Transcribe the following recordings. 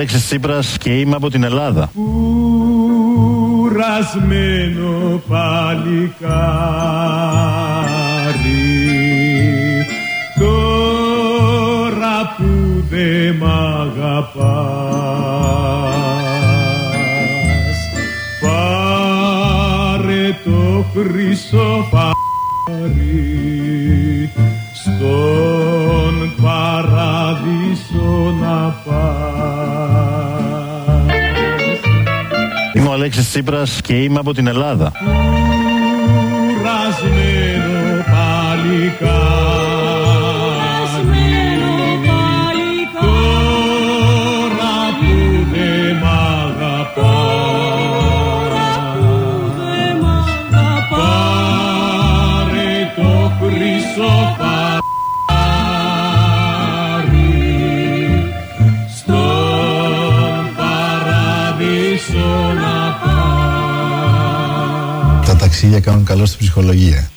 Αλέξης Τσίπρας και είμαι από την Ελλάδα. Κουρασμένο παλικάρι τώρα που δε μ' αγαπάς πάρε το χρυσό Αλέξης Τσίπρας και είμαι από την Ελλάδα. κουρασμένο παλικάρι ταξίδια κάνουν καλό στην ψυχολογία.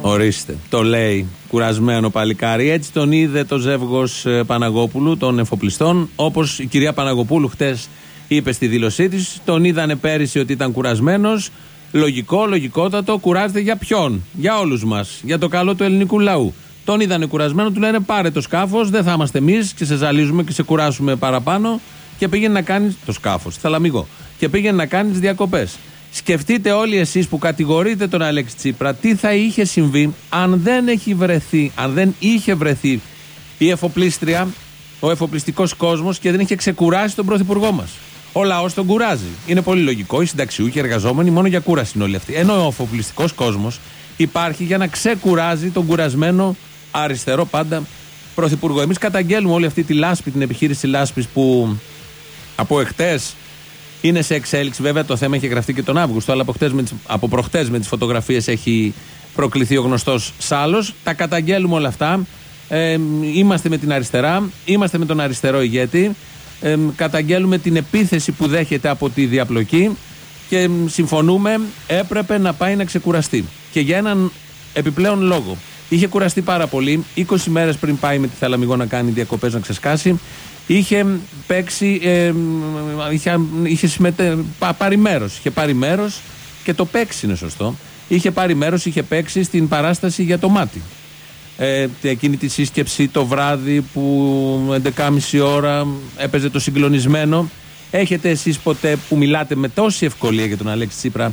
Ορίστε. Το λέει κουρασμένο παλικάρι. Έτσι τον είδε το ζεύγος Παναγόπουλου των εφοπλιστών. Όπως η κυρία Παναγοπούλου χτες είπε στη δήλωσή της. Τον είδανε πέρυσι ότι ήταν κουρασμένος. Λογικό, λογικότατο. Κουράζεται για ποιον; Για όλους μας. Για το καλό του ελληνικού λαού. Τον είδανε κουρασμένο, του λένε πάρε το σκάφος, δεν θα είμαστε εμείς και σε ζαλίζουμε και σε κουράσουμε παραπάνω. Και πήγαινε να κάνεις το σκάφος, θαλαμίγο. Και πήγαινε να κάνεις διακοπές. Σκεφτείτε όλοι εσείς που κατηγορείτε τον Αλέξη Τσίπρα τι θα είχε συμβεί αν δεν έχει βρεθεί, αν δεν είχε βρεθεί η εφοπλίστρια, ο εφοπλιστικός κόσμος και δεν είχε ξεκουράσει τον πρωθυπουργό μας. Ο λαός τον κουράζει. Είναι πολύ λογικό. Οι συνταξιούχοι, οι εργαζόμενοι μόνο για κούραση είναι όλοι αυτοί. Ενώ ο εφοπλιστικός κόσμος υπάρχει για να ξεκουράζει τον κουρασμένο αριστερό πάντα πρωθυπουργό. Εμείς καταγγέλνουμε όλη αυτή τη λάσπη, την επιχείρηση λάσπης που από εχθές είναι σε εξέλιξη. Βέβαια το θέμα έχει γραφτεί και τον Αύγουστο, αλλά από, χτες με τις, από προχτές με τις φωτογραφίες έχει προκληθεί ο γνωστός Σάλος. Τα καταγγέλουμε όλα αυτά. Ε, είμαστε με την αριστερά, είμαστε με τον αριστερό ηγέτη. Ε, καταγγέλουμε την επίθεση που δέχεται από τη διαπλοκή και ε, συμφωνούμε, έπρεπε να πάει να ξεκουραστεί. Και για έναν επιπλέον λόγο. Είχε κουραστεί πάρα πολύ. 20 μέρες πριν πάει με τη Θαλαμιγό να κάνει διακοπές να ξεσκάσει, είχε παίξει, ε, είχε, είχε συμμετέ, πα- πάρει μέρος. Είχε πάρει μέρος και το παίξει είναι σωστό. Είχε πάρει μέρος, είχε παίξει στην παράσταση για το μάτι. Ε, εκείνη τη σύσκεψη το βράδυ που 11.30 ώρα έπαιζε το συγκλονισμένο. Έχετε εσείς ποτέ που μιλάτε με τόση ευκολία για τον Αλέξη Τσίπρα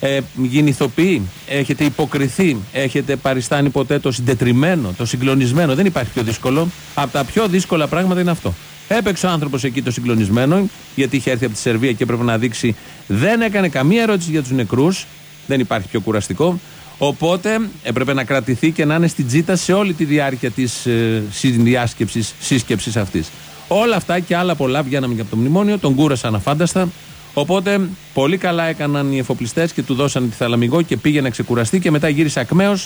ε, γίνει ηθοποιοί, έχετε υποκριθεί, έχετε παριστάνει ποτέ το συντετριμένο, το συγκλονισμένο; Δεν υπάρχει πιο δύσκολο. Από τα πιο δύσκολα πράγματα είναι αυτό. Έπαιξε ο άνθρωπος εκεί το συγκλονισμένο, γιατί είχε έρθει από τη Σερβία και έπρεπε να δείξει. Δεν έκανε καμία ερώτηση για τους νεκρούς. Δεν υπάρχει πιο κουραστικό. Οπότε έπρεπε να κρατηθεί και να είναι στην τζίτα σε όλη τη διάρκεια της ε, συνδιάσκεψης, σύσκεψης αυτής. Όλα αυτά και άλλα πολλά βγαίναμε και από το μνημόνιο, τον κούρασαν αφάνταστα. Οπότε πολύ καλά έκαναν οι εφοπλιστές και του δώσαν τη θαλαμιγό και πήγε να ξεκουραστεί και μετά γύρισε ακμαίο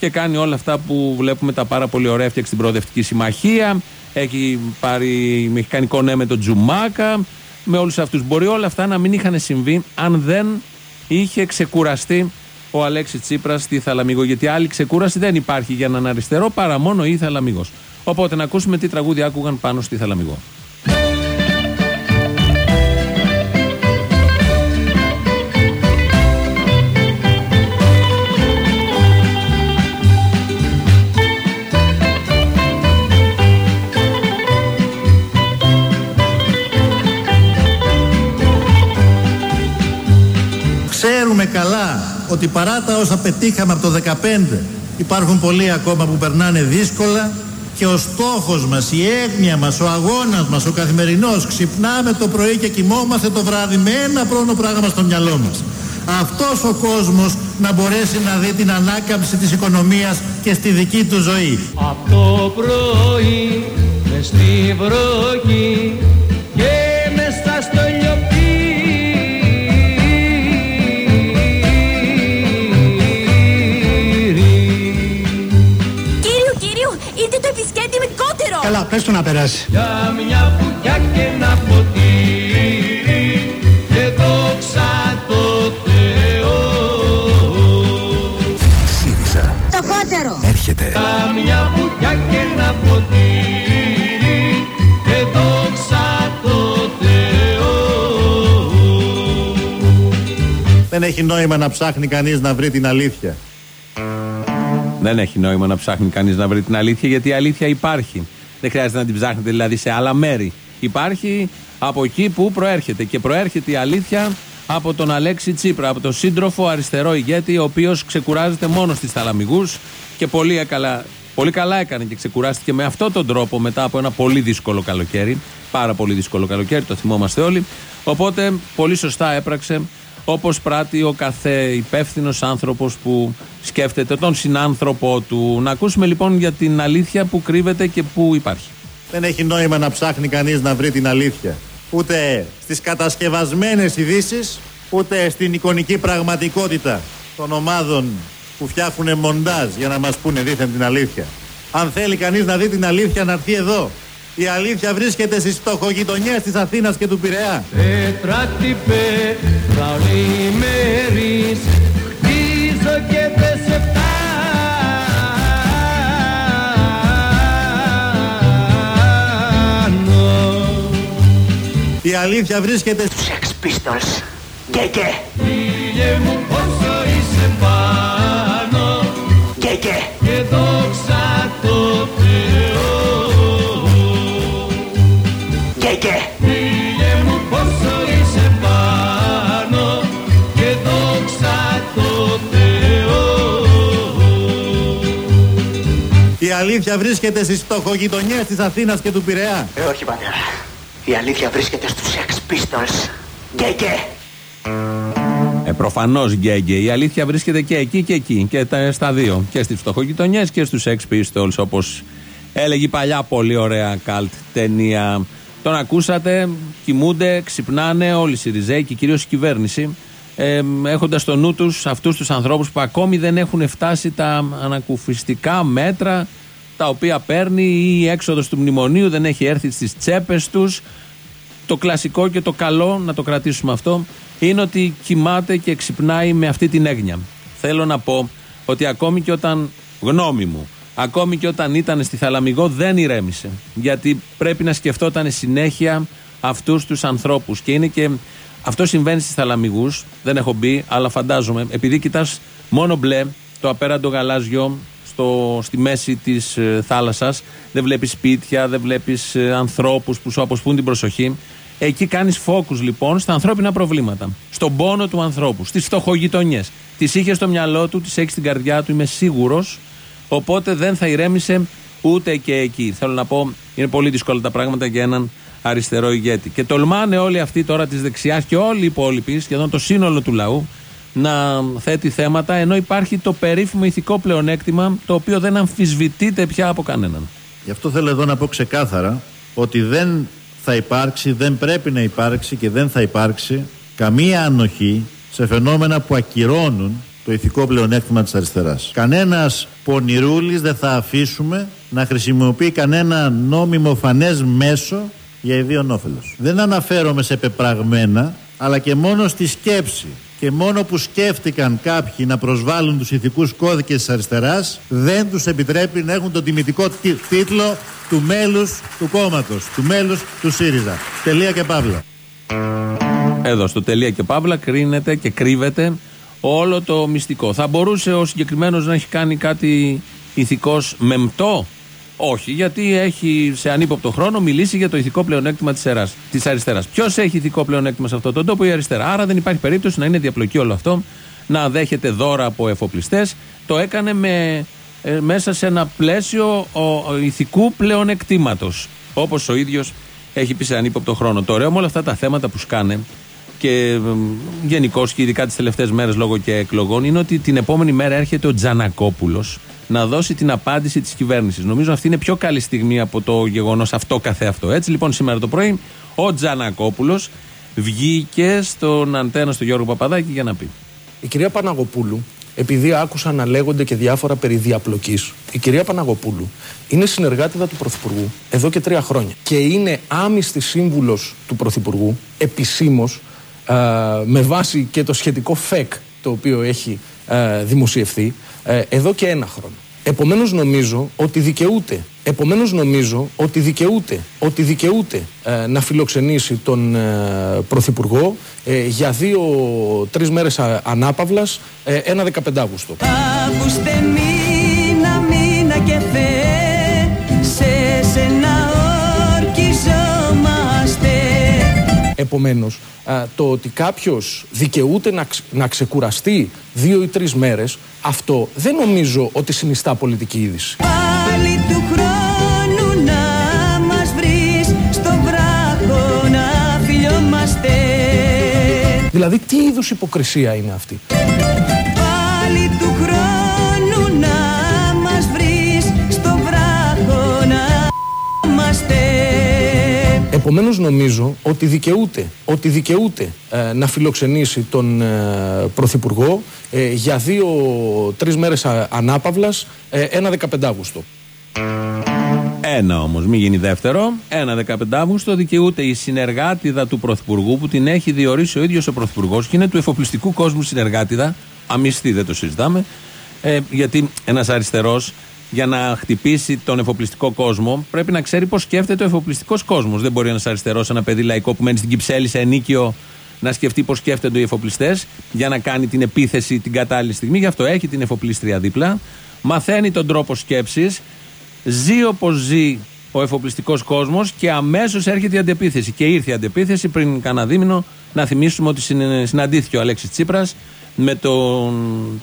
και κάνει όλα αυτά που βλέπουμε τα πάρα πολύ ωραία. Έφτιαξε την προοδευτική συμμαχία, έχει, πάρει, έχει κάνει κονέ με τον Τζουμάκα, με όλους αυτούς. Μπορεί όλα αυτά να μην είχαν συμβεί αν δεν είχε ξεκουραστεί ο Αλέξης Τσίπρας στη Θαλαμίγο. Γιατί άλλη ξεκούραση δεν υπάρχει για έναν αριστερό παρά μόνο η Θαλαμίγος. Οπότε να ακούσουμε τι τραγούδι άκουγαν πάνω στη Θαλαμίγο. Καλά ότι παρά τα όσα πετύχαμε από το 2015 υπάρχουν πολλοί ακόμα που περνάνε δύσκολα και ο στόχος μας, η έγνοια μας, ο αγώνας μας, ο καθημερινός ξυπνάμε το πρωί και κοιμόμαστε το βράδυ με ένα πρώτο πράγμα στο μυαλό μας. Αυτός ο κόσμος να μπορέσει να δει την ανάκαμψη της οικονομίας και στη δική του ζωή. Απ' το πρωί μες στη βροχή Καλά, πες του να περάσει. Για μια πουκιά και ένα ποτήρι και δόξα το Θεό. ΣΥΡΙΖΑ. Το χότερο. Έρχεται. Για μια πουκιά και ένα ποτήρι και δόξα το Θεό. Δεν έχει νόημα να ψάχνει κανείς να βρει την αλήθεια. Δεν έχει νόημα να ψάχνει κανείς να βρει την αλήθεια γιατί η αλήθεια υπάρχει. Δεν χρειάζεται να την ψάχνετε δηλαδή σε άλλα μέρη. Υπάρχει από εκεί που προέρχεται. Και προέρχεται η αλήθεια από τον Αλέξη Τσίπρα, από τον σύντροφο αριστερό ηγέτη, ο οποίος ξεκουράζεται μόνος στι θαλαμιγού και πολύ καλά, πολύ καλά έκανε και ξεκουράστηκε με αυτόν τον τρόπο μετά από ένα πολύ δύσκολο καλοκαίρι. Πάρα πολύ δύσκολο καλοκαίρι, το θυμόμαστε όλοι. Οπότε πολύ σωστά έπραξε όπως πράττει ο κάθε υπεύθυνος άνθρωπος που σκέφτεται τον συνάνθρωπό του. Να ακούσουμε λοιπόν για την αλήθεια που κρύβεται και που υπάρχει. Δεν έχει νόημα να ψάχνει κανείς να βρει την αλήθεια. Ούτε στις κατασκευασμένες ειδήσει, ούτε στην εικονική πραγματικότητα των ομάδων που φτιάχνουν μοντάζ για να μας πούνε δίθεν την αλήθεια. Αν θέλει κανείς να δει την αλήθεια να έρθει εδώ. Η αλήθεια βρίσκεται στις φτωχογειτονιές της Αθήνας και του Πειραιά. Τετράτυπε καλημέρις Χτίζω και δεν σε φτάνω Η αλήθεια βρίσκεται στους Sex Pistols. Και και, Φίλε μου πόσο είσαι πάνω και και. Αλήθεια βρίσκεται στις φτωχογειτονιές της Αθήνας και του Πειραιά; Ε, όχι πατέρα. Η αλήθεια βρίσκεται στους Sex Pistols. Και και. Ε, Προφανώς γκέγκε. Η αλήθεια βρίσκεται και εκεί και εκεί. Και τα, στα δύο. Και στις φτωχογειτονιές και στους Sex Pistols, όπως έλεγε η παλιά πολύ ωραία καλτ ταινία. Τον ακούσατε, κοιμούνται, ξυπνάνε όλοι οι Σιριζέοι και κυρίως η κυβέρνηση. Ε, Έχοντας στο νου τους αυτούς τους ανθρώπους που ακόμη δεν έχουν φτάσει τα ανακουφιστικά μέτρα τα οποία παίρνει ή η έξοδος του μνημονίου δεν έχει έρθει στις τσέπες τους. Το κλασικό και το καλό, να το κρατήσουμε αυτό, είναι ότι κοιμάται και ξυπνάει με αυτή την έγνοια. Θέλω να πω ότι ακόμη και όταν, γνώμη μου, ακόμη και όταν ήταν στη Θαλαμιγό δεν ηρέμησε. Γιατί πρέπει να σκεφτόταν συνέχεια αυτούς τους ανθρώπους. Και είναι και. Αυτό συμβαίνει στις Θαλαμιγούς, δεν έχω μπει, αλλά φαντάζομαι, επειδή κοιτάς μόνο μπλε, το απέραντο γαλάζιο στο, στη μέση της ε, θάλασσας, δεν βλέπεις σπίτια, δεν βλέπεις ε, ανθρώπους που σου αποσπούν την προσοχή. Εκεί κάνεις φόκου λοιπόν στα ανθρώπινα προβλήματα. Στον πόνο του ανθρώπου, στις φτωχογειτονιές. Τις είχες στο μυαλό του, τις έχεις στην καρδιά του, είμαι σίγουρος. Οπότε δεν θα ηρέμησε ούτε και εκεί. Θέλω να πω, είναι πολύ δύσκολα τα πράγματα για έναν αριστερό ηγέτη. Και τολμάνε όλοι αυτοί τώρα της δεξιάς και όλοι οι υπόλοιποι, σχεδόν το σύνολο του λαού, να θέτει θέματα, ενώ υπάρχει το περίφημο ηθικό πλεονέκτημα, το οποίο δεν αμφισβητείται πια από κανέναν. Γι' αυτό θέλω εδώ να πω ξεκάθαρα ότι δεν θα υπάρξει, δεν πρέπει να υπάρξει και δεν θα υπάρξει καμία ανοχή σε φαινόμενα που ακυρώνουν το ηθικό πλεονέκτημα της αριστεράς. Κανένας πονηρούλης δεν θα αφήσουμε να χρησιμοποιεί κανένα νόμιμο φανές μέσο για ιδίον όφελος. Δεν αναφέρομαι σε πεπραγμένα, αλλά και μόνο στη σκέψη και μόνο που σκέφτηκαν κάποιοι να προσβάλλουν τους ηθικούς κώδικες της αριστεράς δεν τους επιτρέπει να έχουν τον τιμητικό τι- τίτλο του μέλους του κόμματος, του μέλους του ΣΥΡΙΖΑ. Τελεία και παύλα. Εδώ στο τελεία και παύλα κρίνεται και κρύβεται όλο το μυστικό. Θα μπορούσε ο συγκεκριμένος να έχει κάνει κάτι ηθικός μεμπτό. Όχι, γιατί έχει σε ανύποπτο χρόνο μιλήσει για το ηθικό πλεονέκτημα της της αριστεράς. Ποιος έχει ηθικό πλεονέκτημα σε αυτόν τον τόπο, η αριστερά. Άρα δεν υπάρχει περίπτωση να είναι διαπλοκή όλο αυτό, να δέχεται δώρα από εφοπλιστές. Το έκανε με, ε, μέσα σε ένα πλαίσιο ο, ο ηθικού πλεονεκτήματος. Όπως ο ίδιος έχει πει σε ανύποπτο χρόνο. Το ωραίο με όλα αυτά τα θέματα που σκάνε και γενικώς και ειδικά τις τελευταίες μέρες λόγω και εκλογών είναι ότι την επόμενη μέρα έρχεται ο Τζανακόπουλος να δώσει την απάντηση της κυβέρνησης. Νομίζω αυτή είναι πιο καλή στιγμή από το γεγονός αυτό καθεαυτό. Έτσι λοιπόν σήμερα το πρωί ο Τζανακόπουλος βγήκε στον αντένα στο Γιώργο Παπαδάκη για να πει. Η κυρία Παναγοπούλου, επειδή άκουσα να λέγονται και διάφορα περί διαπλοκής, η κυρία Παναγοπούλου είναι συνεργάτηδα του Πρωθυπουργού εδώ και τρία χρόνια. Και είναι άμυστη σύμβουλος του Πρωθυπουργού, επισήμως, ε, με βάση και το σχετικό ΦΕΚ το οποίο έχει ε, δημοσιευθεί, ε, εδώ και ένα χρόνο. Επομένως νομίζω ότι δικαιούται Επομένως νομίζω ότι δικαιούται, ότι δικαιούται ε, να φιλοξενήσει τον ε, Πρωθυπουργό ε, για δύο-τρεις μέρες α, ανάπαυλας ε, ένα 15 Αύγουστο. Αύγουστε μήνα, μήνα και Θεέ Επομένως, α, το ότι κάποιος δικαιούται να, ξ- να ξεκουραστεί δύο ή τρεις μέρες, αυτό δεν νομίζω ότι συνιστά πολιτική είδηση. Πάλι του χρόνου να μας βρεις Στο βράχο να φιλιόμαστε Δηλαδή, τι είδους υποκρισία είναι αυτή; Πάλι του χρόνου Επομένως νομίζω ότι δικαιούται, ότι δικαιούται ε, να φιλοξενήσει τον ε, Πρωθυπουργό ε, για δύο-τρεις μέρες α, ανάπαυλας ε, ένα 15 Αύγουστο. Ένα όμως, μην γίνει δεύτερο. Ένα 15 Αύγουστο δικαιούται η συνεργάτηδα του Πρωθυπουργού που την έχει διορίσει ο ίδιος ο Πρωθυπουργός και είναι του εφοπλιστικού κόσμου συνεργάτηδα. Αμυστή, δεν το συζητάμε. Ε, γιατί ένας αριστερός για να χτυπήσει τον εφοπλιστικό κόσμο πρέπει να ξέρει πώς σκέφτεται ο εφοπλιστικός κόσμος. Δεν μπορεί ένας αριστερός, ένα παιδί λαϊκό που μένει στην Κυψέλη σε ενίκιο να σκεφτεί πώς σκέφτονται οι εφοπλιστές για να κάνει την επίθεση την κατάλληλη στιγμή. Γι' αυτό έχει την εφοπλίστρια δίπλα. Μαθαίνει τον τρόπο σκέψης ζει όπως ζει ο εφοπλιστικός κόσμος και αμέσως έρχεται η αντεπίθεση. Και ήρθε η αντεπίθεση πριν κανένα δίμηνο. Να θυμίσουμε ότι συνε- συναντήθηκε ο Αλέξης Τσίπρας με τον,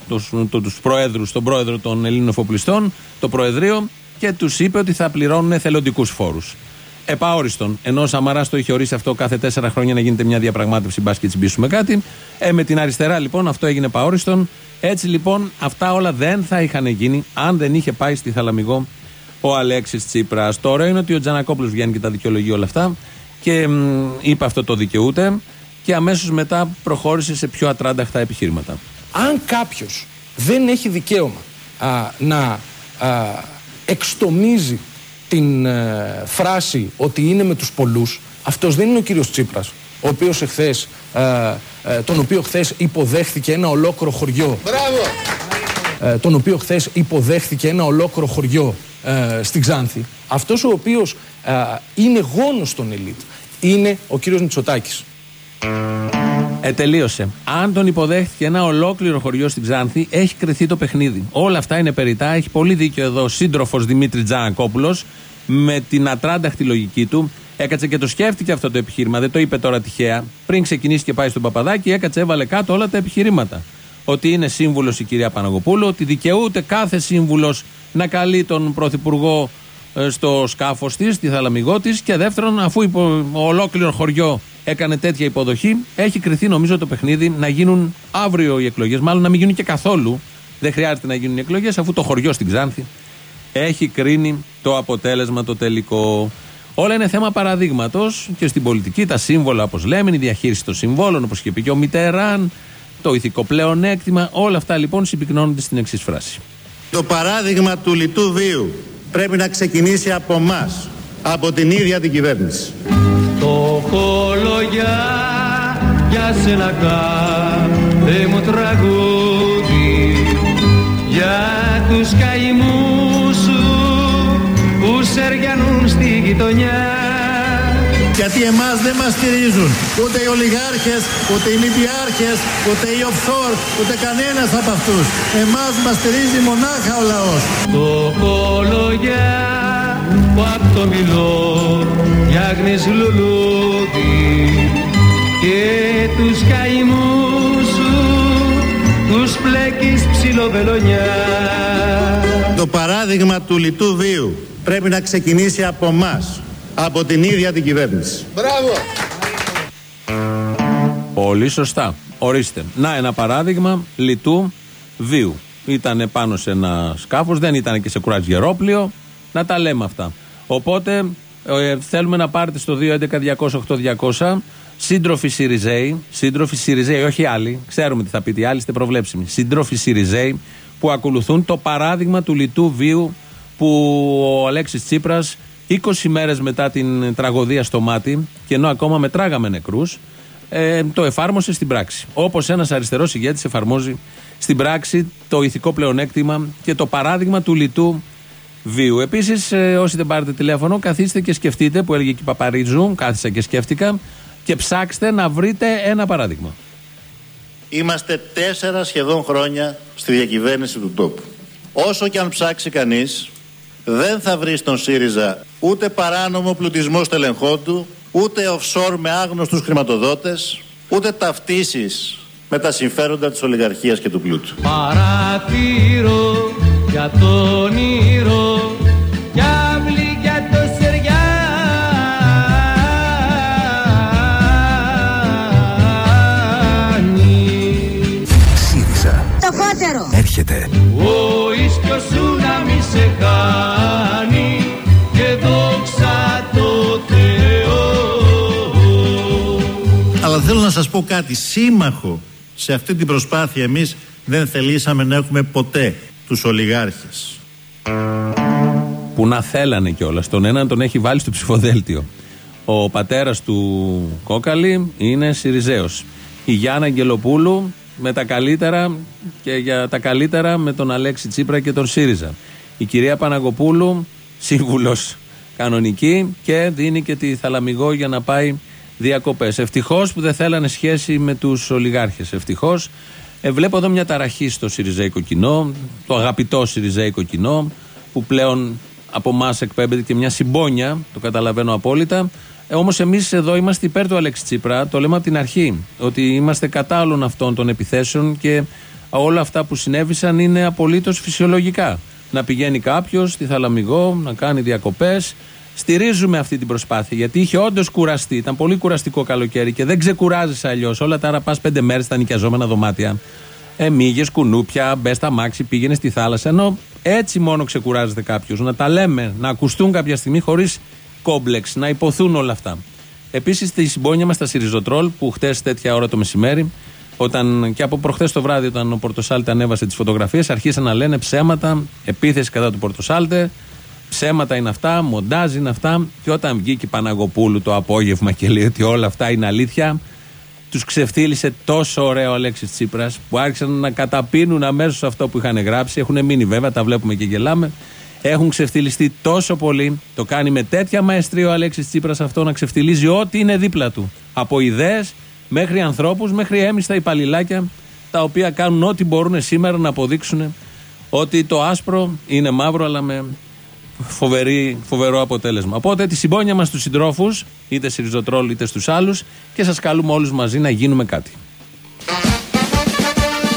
τους, το, τους προέδρους, τον πρόεδρο των Ελλήνων εφοπλιστών, το Προεδρείο, και τους είπε ότι θα πληρώνουν εθελοντικούς φόρους. Επαόριστον. Ενώ ο Σαμαρά το είχε ορίσει αυτό κάθε τέσσερα χρόνια να γίνεται μια διαπραγμάτευση, μπας και τσιμπήσουμε κάτι. Ε, με την αριστερά λοιπόν αυτό έγινε επαόριστον. Έτσι λοιπόν αυτά όλα δεν θα είχαν γίνει αν δεν είχε πάει στη Θαλαμιγό ο Αλέξης Τσίπρας. Τώρα είναι ότι ο Τζανακόπουλος βγαίνει και τα δικαιολογεί όλα αυτά και μ, είπε αυτό το δικαιούται και αμέσως μετά προχώρησε σε πιο ατράνταχτα επιχείρηματα. Αν κάποιος δεν έχει δικαίωμα α, να α, εξτομίζει την ε, φράση ότι είναι με τους πολλούς, αυτός δεν είναι ο κύριος Τσίπρας, ο οποίος εχθές, ε, ε, τον οποίο χθες υποδέχθηκε ένα ολόκληρο χωριό. Ε, τον οποίο χθες υποδέχθηκε ένα ολόκληρο χωριό ε, στην Ξάνθη. Αυτός ο οποίος ε, είναι γόνος των ελίτ είναι ο κύριος Μητσοτάκης. Ε, τελείωσε. Αν τον υποδέχτηκε ένα ολόκληρο χωριό στην Ξάνθη, έχει κρυθεί το παιχνίδι. Όλα αυτά είναι περιτά. Έχει πολύ δίκιο εδώ ο σύντροφος Δημήτρης Τζανακόπουλος με την ατράνταχτη λογική του. Έκατσε και το σκέφτηκε αυτό το επιχείρημα. Δεν το είπε τώρα τυχαία. Πριν ξεκινήσει και πάει στον Παπαδάκη, έκατσε, έβαλε κάτω όλα τα επιχειρήματα. Ότι είναι σύμβουλος η κυρία Παναγοπούλου, ότι δικαιούται κάθε σύμβουλος να καλεί τον Πρωθυπουργό ε, στο σκάφος της, στη θαλαμιγό της. Και δεύτερον, αφού υπο, ολόκληρο χωριό έκανε τέτοια υποδοχή, έχει κρυθεί νομίζω το παιχνίδι να γίνουν αύριο οι εκλογές. Μάλλον να μην γίνουν και καθόλου. Δεν χρειάζεται να γίνουν οι εκλογές, αφού το χωριό στην Ξάνθη έχει κρίνει το αποτέλεσμα το τελικό. Όλα είναι θέμα παραδείγματος και στην πολιτική τα σύμβολα, όπως λέμε, η διαχείριση των συμβόλων, όπως είχε πει και ο Μιτεράν, το ηθικό πλεονέκτημα. Όλα αυτά λοιπόν συμπυκνώνονται στην εξής φράση. Το παράδειγμα του λιτού βίου πρέπει να ξεκινήσει από εμά, από την ίδια την κυβέρνηση. Το κολογιά για σένα κάθε μου τραγούδι για τους καημούς σου που σεριανούν στη γειτονιά Γιατί εμάς δεν μας στηρίζουν ούτε οι ολιγάρχες, ούτε οι μηδιάρχες, ούτε οι offshore, ούτε κανένας από αυτούς. Εμάς μας στηρίζει μονάχα ο λαός. Το κολογιά που απ' το μιλό φτιάχνεις λουλούδι και τους καημούς σου τους πλέκεις ψιλοβελονιά Το παράδειγμα του λιτού βίου πρέπει να ξεκινήσει από εμάς, από την ίδια την κυβέρνηση. Πολύ σωστά. Ορίστε. Να ένα παράδειγμα λιτού βίου. Ήταν πάνω σε ένα σκάφος, δεν ήταν και σε κουρατζιερόπλιο. Να τα λέμε αυτά. Οπότε ε, θέλουμε να πάρετε στο 211-200-8200 σύντροφοι Σιριζέοι, σύντροφοι Σιριζέοι, όχι άλλοι, ξέρουμε τι θα πείτε, οι άλλοι είστε προβλέψιμοι. Σύντροφοι Σιριζέοι που ακολουθούν το παράδειγμα του λιτού βίου που ο Αλέξης Τσίπρας 20 μέρες μετά την τραγωδία στο μάτι και ενώ ακόμα μετράγαμε νεκρούς ε, το εφάρμοσε στην πράξη. Όπως ένας αριστερός ηγέτης εφαρμόζει στην πράξη το ηθικό πλεονέκτημα και το παράδειγμα του λιτού βίου. Επίσης, όσοι δεν πάρετε τηλέφωνο, καθίστε και σκεφτείτε, που έλεγε και η Παπαρίζου, κάθισα και σκέφτηκα, και ψάξτε να βρείτε ένα παράδειγμα. Είμαστε τέσσερα σχεδόν χρόνια στη διακυβέρνηση του τόπου. Όσο και αν ψάξει κανείς, δεν θα βρει στον ΣΥΡΙΖΑ ούτε παράνομο πλουτισμό στελεχών του, ούτε offshore με άγνωστους χρηματοδότες, ούτε ταυτίσεις με τα συμφέροντα της ολιγαρχίας και του πλούτου. Παρατήρω για τον ήρω κι αύλη για το σεριάνι ΣΥΡΙΖΑ. Το κότερο. Έρχεται. Ο ίσκιος σου να μη σε χάνει πω κάτι, σύμμαχο σε αυτή την προσπάθεια εμείς δεν θελήσαμε να έχουμε ποτέ τους ολιγάρχες. Που να θέλανε κιόλας. Τον έναν τον έχει βάλει στο ψηφοδέλτιο. Ο πατέρας του Κόκαλη είναι Σιριζέος. Η Γιάννα Αγγελοπούλου με τα καλύτερα και για τα καλύτερα με τον Αλέξη Τσίπρα και τον ΣΥΡΙΖΑ. Η κυρία Παναγοπούλου, σύμβουλος κανονική και δίνει και τη θαλαμιγό για να πάει διακοπές. Ευτυχώς που δεν θέλανε σχέση με τους ολιγάρχες. Ευτυχώς. Ε, βλέπω εδώ μια ταραχή στο Σιριζέικο κοινό, το αγαπητό Σιριζέικο κοινό, που πλέον από εμάς εκπέμπεται και μια συμπόνια, το καταλαβαίνω απόλυτα. Ε, Όμως εμείς εδώ είμαστε υπέρ του Αλέξη Τσίπρα, το λέμε από την αρχή. Ότι είμαστε κατά όλων αυτών των επιθέσεων και όλα αυτά που συνέβησαν είναι απολύτως φυσιολογικά. Να πηγαίνει κάποιος στη Θαλαμιγό, να κάνει διακοπές. Στηρίζουμε αυτή την προσπάθεια γιατί είχε όντως κουραστεί. Ήταν πολύ κουραστικό καλοκαίρι και δεν ξεκουράζεσαι αλλιώς. Όλα τα άρα πας πέντε μέρες στα νοικιαζόμενα δωμάτια. Ε, μύγες, κουνούπια, μπες στα μάξι, πήγαινες στη θάλασσα. Ενώ έτσι μόνο ξεκουράζεται κάποιος. Να τα λέμε, να ακουστούν κάποια στιγμή χωρίς κόμπλεξ, να υποθούν όλα αυτά. Επίσης, στη συμπόνια μας στα Σιριζοτρόλ, που χτες τέτοια ώρα το μεσημέρι, όταν και από προχθές το βράδυ, όταν ο Πορτοσάλτε ανέβασε τις φωτογραφίες, αρχίσαν να λένε ψέματα, επίθεση κατά του Πορτοσάλτε, ψέματα είναι αυτά, μοντάζ είναι αυτά. Και όταν βγήκε η Παναγοπούλου το απόγευμα και λέει ότι όλα αυτά είναι αλήθεια, τους ξεφτύλισε τόσο ωραίο ο Αλέξης Τσίπρας που άρχισαν να καταπίνουν αμέσως αυτό που είχαν γράψει. Έχουν μείνει βέβαια, τα βλέπουμε και γελάμε. Έχουν ξεφτυλιστεί τόσο πολύ. Το κάνει με τέτοια μαεστρία ο Αλέξης Τσίπρας αυτό να ξεφτυλίζει ό,τι είναι δίπλα του. Από ιδέες μέχρι ανθρώπους, μέχρι έμιστα υπαλληλάκια τα οποία κάνουν ό,τι μπορούν σήμερα να αποδείξουν ότι το άσπρο είναι μαύρο, αλλά με φοβερή, φοβερό αποτέλεσμα. Οπότε τη συμπόνια μας στους συντρόφους, είτε σε ριζοτρόλ είτε στους άλλους, και σας καλούμε όλους μαζί να γίνουμε κάτι.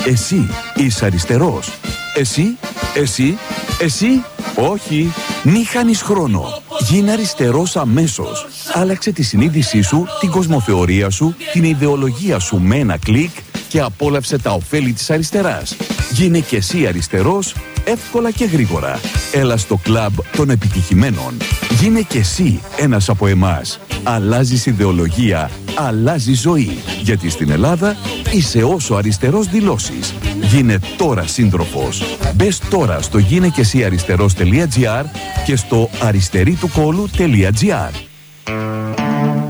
Εσύ είσαι αριστερός. Εσύ, εσύ, εσύ, όχι. Μη χάνεις χρόνο. Γίνε αριστερός αμέσως. Άλλαξε τη συνείδησή σου, την κοσμοθεωρία σου, την ιδεολογία σου με ένα κλικ και απόλαυσε τα ωφέλη της αριστεράς. Γίνε και εσύ αριστερός, εύκολα και γρήγορα. Έλα στο κλαμπ των επιτυχημένων. Γίνε και εσύ ένας από εμάς. Αλλάζεις ιδεολογία, αλλάζεις ζωή. Γιατί στην Ελλάδα είσαι όσο αριστερός δηλώσεις. Γίνε τώρα σύντροφος. Μπες τώρα στο γίνεκεσυαριστερός.gr και στο αριστερίτουκόλου.gr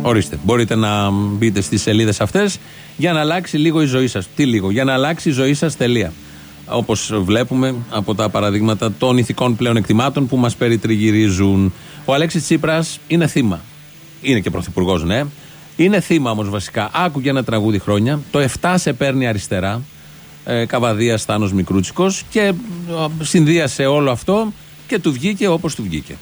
Ορίστε, μπορείτε να μπείτε στις σελίδες αυτές για να αλλάξει λίγο η ζωή σας. Τι λίγο, για να αλλάξει η ζωή σας, τελεία. Όπως βλέπουμε από τα παραδείγματα των ηθικών πλέον εκτιμάτων που μας περιτριγυρίζουν. Ο Αλέξης Τσίπρας είναι θύμα. Είναι και πρωθυπουργός, ναι. Είναι θύμα όμως βασικά. Άκουγε ένα τραγούδι χρόνια. Το 7 σε παίρνει αριστερά. Ε, Καβαδίας Στάνο Μικρούτσικος και ε, συνδύασε όλο αυτό και του βγήκε όπως του βγήκε.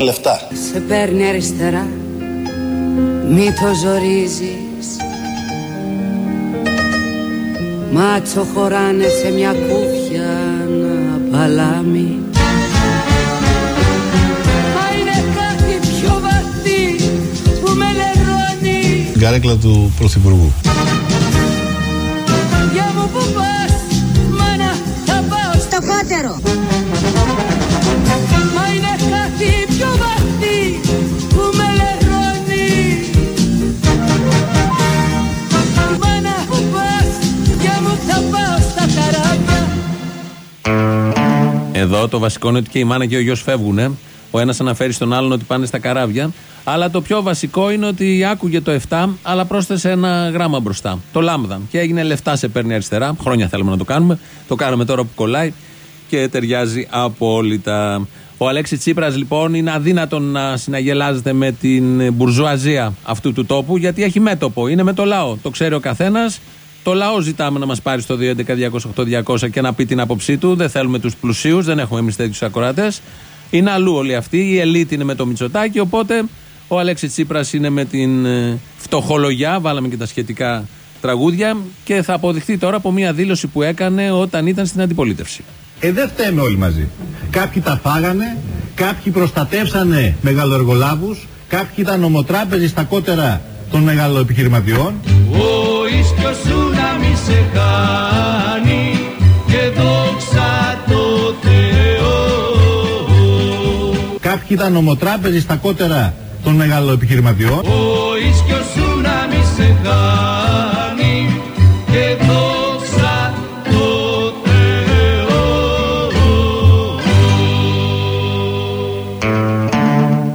Λεφτά. Σε παίρνει αριστερά Μη το ζορίζεις Μάτσο χωράνε σε μια κούφια ένα παλάμι Μα είναι κάτι πιο βαθύ που με λερώνει Γκάρεκλα του Πρωθυπουργού. Για μου που πας μάνα θα πάω Στο κότερο. Εδώ το βασικό είναι ότι και η μάνα και ο γιος φεύγουν. Ο ένας αναφέρει στον άλλον ότι πάνε στα καράβια. Αλλά το πιο βασικό είναι ότι άκουγε το 7, αλλά πρόσθεσε ένα γράμμα μπροστά. Το λάμδα. Και έγινε λεφτά σε παίρνει αριστερά. Χρόνια θέλουμε να το κάνουμε. Το κάνουμε τώρα που κολλάει και ταιριάζει απόλυτα. Ο Αλέξης Τσίπρας λοιπόν είναι αδύνατο να συναγελάζεται με την μπουρζουαζία αυτού του τόπου γιατί έχει μέτωπο. Είναι με το λαό. Το ξέρει ο καθένας. Το λαό ζητάμε να μας πάρει στο 211-208-200 και να πει την άποψή του. Δεν θέλουμε τους πλουσίους, δεν έχουμε εμείς τέτοιους ακροατές. Είναι αλλού όλοι αυτοί. Η ελίτ είναι με το Μητσοτάκι. Οπότε ο Αλέξης Τσίπρας είναι με την ε, φτωχολογιά. Βάλαμε και τα σχετικά τραγούδια. Και θα αποδειχθεί τώρα από μια δήλωση που έκανε όταν ήταν στην αντιπολίτευση. Ε, δεν φταίμε όλοι μαζί. Κάποιοι τα φάγανε, κάποιοι προστατεύσανε μεγαλοεργολάβους, κάποιοι ήταν ομοτράπεζοι στα κότερα των μεγαλοεπιχειρηματιών. Ο ίσκιος σου να μη σε χάνει και δόξα το Θεό. Κάποιοι ήταν ομοτράπεζοι στα κότερα των μεγαλοεπιχειρηματιών. Ο ίσκιος σου να μη σε χάνει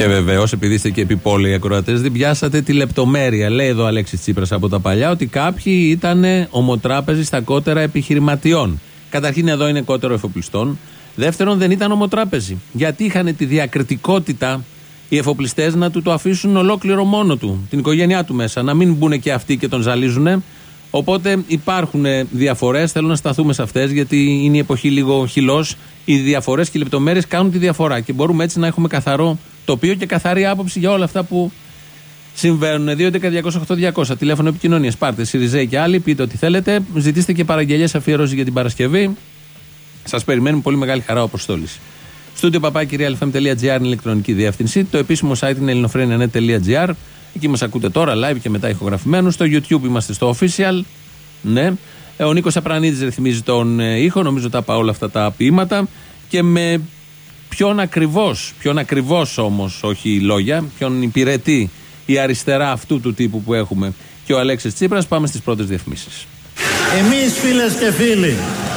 Και βεβαίως, επειδή είστε και επιπόλαιοι ακροατές, δεν πιάσατε τη λεπτομέρεια. Λέει εδώ ο Αλέξης Τσίπρας από τα παλιά ότι κάποιοι ήταν ομοτράπεζοι στα κότερα επιχειρηματιών. Καταρχήν, εδώ είναι κότερο εφοπλιστών. Δεύτερον, δεν ήταν ομοτράπεζοι. Γιατί είχαν τη διακριτικότητα οι εφοπλιστές να του το αφήσουν ολόκληρο μόνο του, την οικογένειά του μέσα. Να μην μπουν και αυτοί και τον ζαλίζουν. Οπότε υπάρχουν διαφορές. Θέλω να σταθούμε σε αυτές, γιατί είναι η εποχή λίγο χυλός. Οι διαφορές και οι λεπτομέρειες κάνουν τη διαφορά. Και μπορούμε έτσι να έχουμε καθαρό τοπίο και καθαρή άποψη για όλα αυτά που συμβαίνουν. 2.11.208.200 τηλέφωνο επικοινωνίας. Πάρτε Σιριζέη και άλλοι, πείτε ό,τι θέλετε. Ζητήστε και παραγγελίες αφιέρωση για την Παρασκευή. Σας περιμένουμε πολύ μεγάλη χαρά ο Αποστόλης. Στούντιο παπάκυριαλfm.gr είναι η ηλεκτρονική διεύθυνση. Το επίσημο site είναι ελληνοφρένια.net.gr. Εκεί μας ακούτε τώρα live και μετά ηχογραφημένους. Στο YouTube είμαστε στο official. Ναι. Ε, Ο Νίκος Απρανίδης ρυθμίζει τον ε, ήχο. Νομίζω τα πάω όλα αυτά τα ποίηματα. Και με ποιον ακριβώς, ποιον ακριβώς όμως, όχι λόγια, ποιον υπηρετεί η αριστερά αυτού του τύπου που έχουμε και ο Αλέξης Τσίπρας, πάμε στις πρώτες διαφημίσεις. Εμείς φίλες και φίλοι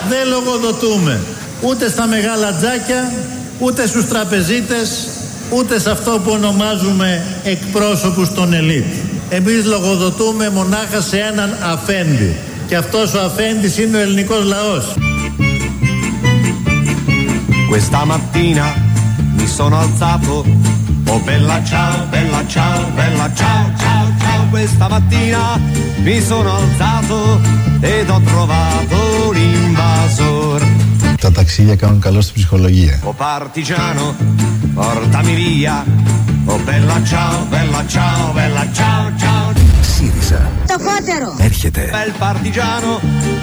δεν λογοδοτούμε ούτε στα μεγάλα τζάκια, ούτε στους τραπεζίτες, ούτε σε αυτό που ονομάζουμε εκπρόσωπους των ελίτ. Εμείς λογοδοτούμε μονάχα σε έναν αφέντη. Και αυτός ο αφέντης είναι ο ελληνικός λαός. Questa mattina mi sono alzato, oh bella ciao, bella ciao, bella ciao, ciao, ciao. Questa mattina mi sono alzato ed ho trovato l'invasor. Τα ταξίδια κάνουν καλό στην ψυχολογία. Oh partigiano, portami via, oh bella ciao, bella ciao, bella ciao, ciao. ΣΥΡΙΖΑ. Το κότερο. Έρχεται. Bel partigiano,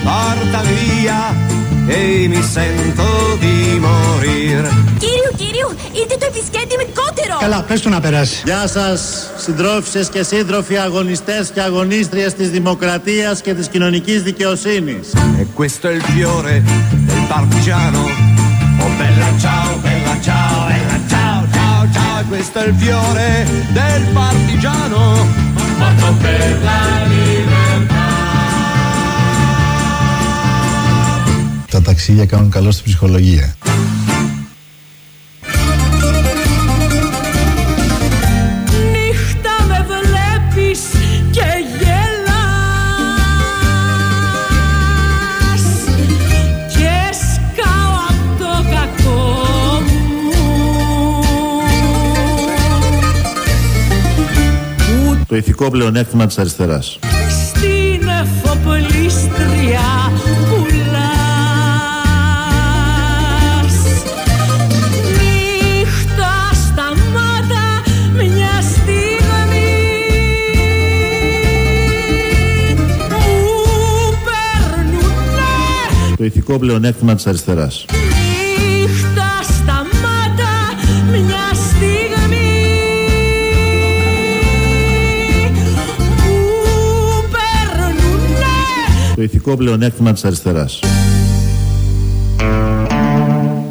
portami via e mi sento di morire. Κύριο, κύριο, ήρθε το επισκέπτη με κότερο. Καλά, πες του να περάσει. Γεια σας, συντρόφισσες και σύντροφοι αγωνιστές και αγωνίστριες της δημοκρατίας και της κοινωνικής δικαιοσύνης. E questo è il fiore del partigiano. Oh bella ciao, bella ciao, bella ciao, ciao, ciao. E questo è il fiore del partigiano. Morto per la libertà. Τα ταξίδια κάνουν καλό στην ψυχολογία. Το ηθικό πλεονέκτημα της αριστεράς. Στην εφοπλίστρια πουλάς Νύχτα σταμάτα μια στιγμή Μου περνουνε Το ηθικό πλεονέκτημα της αριστεράς. Περνουνε Το ηθικό πλεονέκτημα της αριστεράς.